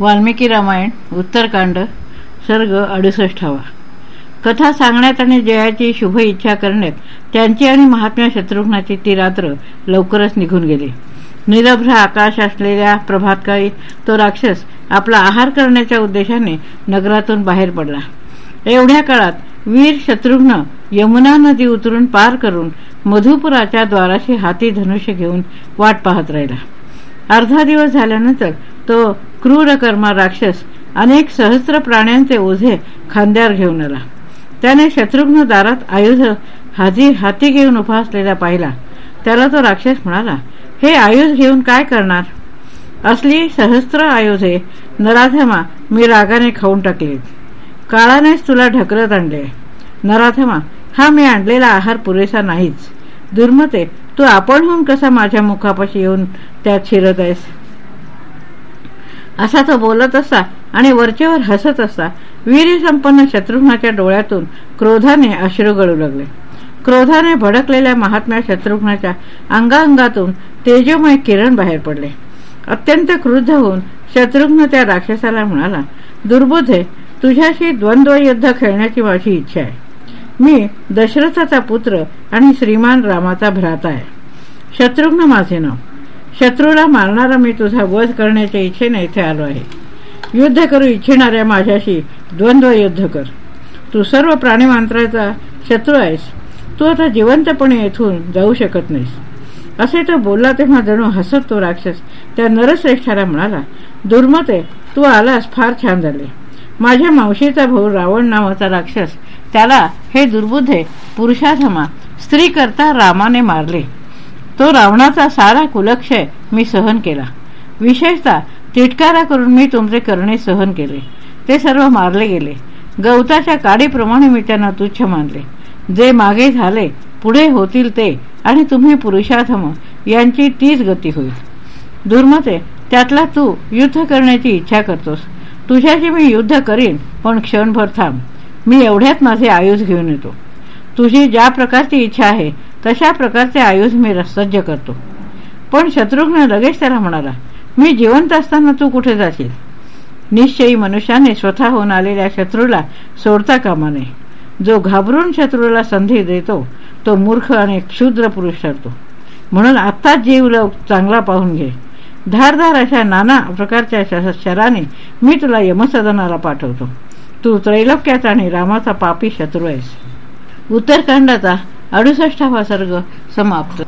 वाल्मिकी रामायण उत्तरकांड सर्ग अडुसष्टावा कथा सांगण्यात आणि जयाची शुभ इच्छा करण्यात त्यांची आणि महात्म्या शत्रुघ्नाची ती रात्र लवकरच निघून गेली. निरभ्र आकाश असलेल्या प्रभातकाळी तो राक्षस आपला आहार करण्याच्या उद्देशाने नगरातून बाहेर पडला. एवढ्या काळात वीर शत्रुघ्न यमुना नदी उतरून पार करून मधुपुराच्या द्वाराशी हाती धनुष्य घेऊन वाट पाहत राहिला. अर्धा दिवस झाल्यानंतर तो क्रूरकर्मा राक्षस अनेक सहस्र प्राण्यांचे ओझे खांद्यावर घेऊन आला. त्याने शत्रुघ्न दारात आयुध हाजी हाती घेऊन उभा असलेला पाहिला. त्याला तो राक्षस म्हणाला हे आयुध घेऊन काय करणार? असली सहस्त्र आयुधे नराधमा मी रागाने खाऊन टाकलीत काळानेच तुला ढकलत आणले. नराधमा हा मी आणलेला आहार पुरेसा नाहीच. दुर्मते तू आपणहून कसा माझ्या मुखापाशी येऊन त्यात शिरत आहेस? असा तो बोलत असता आणि वरचेवर हसत असता वीरसंपन्न शत्रुघ्नाच्या डोळ्यातून क्रोधाने अश्रू गळू लागले. क्रोधाने भडकलेल्या महात्म्या शत्रुघ्नाच्या अंगाअंगातून तेजोमय किरण बाहेर पडले. अत्यंत क्रुद्ध होऊन शत्रुघ्न त्या राक्षसाला म्हणाला दुर्बोधे तुझ्याशी द्वंद्व युद्ध खेळण्याची माझी इच्छा आहे. मी दशरथाचा पुत्र आणि श्रीमान रामाचा भ्राता आहे. शत्रुघ्न माझे नाव. शत्रूला मारणारा मी तुझा वध करण्याच्या इच्छेने इथे आलो आहे. युद्ध करू इच्छिणाऱ्या माझ्याशी द्वंद्व युद्ध कर. तू सर्व प्राणीमांत्राचा शत्रू आहेस. तू आता जिवंतपणे येथून जाऊ शकत नाहीस. असे तो बोलला तेव्हा जणू हसत तो राक्षस त्या नरश्रेष्ठाला म्हणाला दुर्मते तू आलास फार छान झाले. माझ्या मावशीचा भाऊ रावण नावाचा राक्षस त्याला हे दुर्बुद्धे पुरुषाधमा स्त्री करता रामाने मारले. तो रावणाचा सारा कुलक्षय मी सहन केला. विशेषतः तिटकारा करून मी तुमचे करणे सहन केले. ते सर्व मारले गेले. गवताच्या काडीप्रमाणे मी त्यांना तुच्छ मानले. जे मागे झाले पुढे होतील ते आणि तुम्ही पुरुषार्थम यांची तीच गती होईल. दुर्मते त्यातला तू युद्ध करण्याची इच्छा करतोस. तुझ्याशी मी युद्ध करीन पण क्षणभर थांब. मी एवढ्यात माझे आयुष घेऊन येतो. तुझी ज्या प्रकारची इच्छा आहे तशा प्रकारचे आयुध मी सज्ज करतो. पण शत्रुघ्न लगेच त्याला म्हणाला मी जिवंत असताना तू कुठे जाशील? निश्चयी मनुष्याने स्वतःहून आलेल्या शत्रूला सोडता कामा नये. जो घाबरून शत्रूला संधी देतो तो मूर्ख आणि क्षुद्र पुरुष ठरतो. म्हणून आत्ताच जीव चांगला पाहून घे. धारधार अशा नाना प्रकारच्या शराने मी तुला यमसदनाला पाठवतो. तू त्रैलोक्याचा आणि रामाचा पापी शत्रू आहेस. उत्तरकांडाचा अडुसष्टावा सर्ग समाप्त.